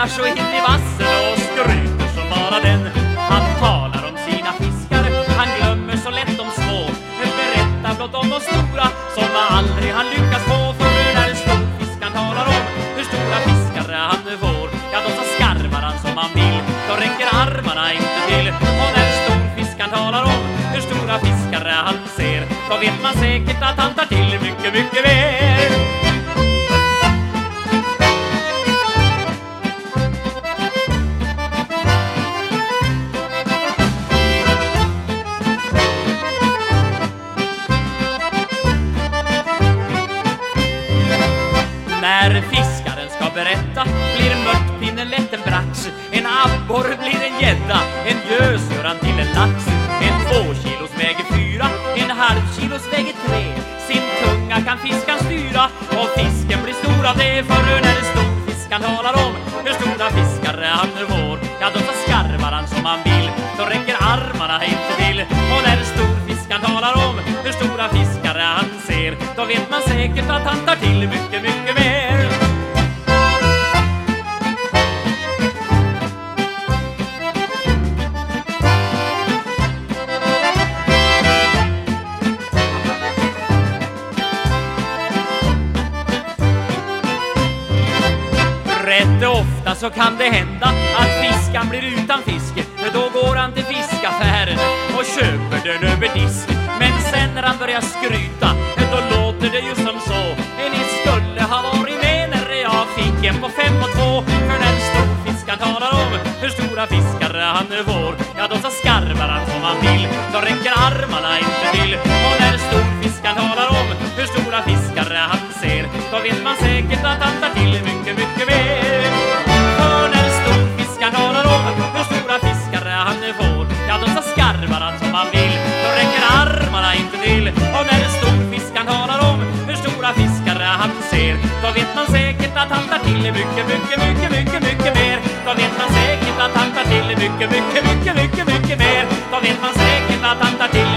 skrävlar så in i vassen och skryter som bara den. Han talar om sina fiskar, han glömmer så lätt de små. Berättar blott om de stora som aldrig han lyckas få. För när en stor fisk han talar om hur stora fiskar han får Ja, då så skarvar han som han vill, då räcker armarna inte till. Och när en stor fisk han talar om hur stora fiskar han ser Då vet man säkert att han tar till mycket, mycket mer. När fiskaren ska berätta blir mörtpinnen lätt en brax En abborre blir en gädda, en gös gör han till en lax. En två kilos väger fyra, en halv kilos väger tre. Sin tunga kan fiskan styra och fisken blir stor av det För när storfiskaren talar om hur stora fiskar han får Ja då så skarvar han som han vill, då räcker armarna inte till. Och när storfiskaren talar om hur stora fiskare han ser Då vet man säkert att han tar till mycket, mycket Rätt ofta så kan det hända att fiskan blir utan fisk. Då går han till fiskaffären och köper den över disk. Men sen när han börjar skryta, då låter det ju som så. Ni skulle ha varit med när jag fick en på fem och två. För när en talar om hur stora fiskar han får Ja då så skarvar han som han vill, då räcker armarna inte till. då vet man säkert att han tar till mycket, mycket mer. För när storfiskaren talar om hur stora fiskar han får, ja då så skarvar han som han vill, då räcker armarna inte till. Och när storfiskaren talar om hur stora fiskar han ser, då vet man säkert att han tar till mycket, mycket, mycket, mycket, mycket mer. Då vet man säkert att han tar till mycket, mycket, mycket, mycket, mycket mer. Då vet man säkert att han tar till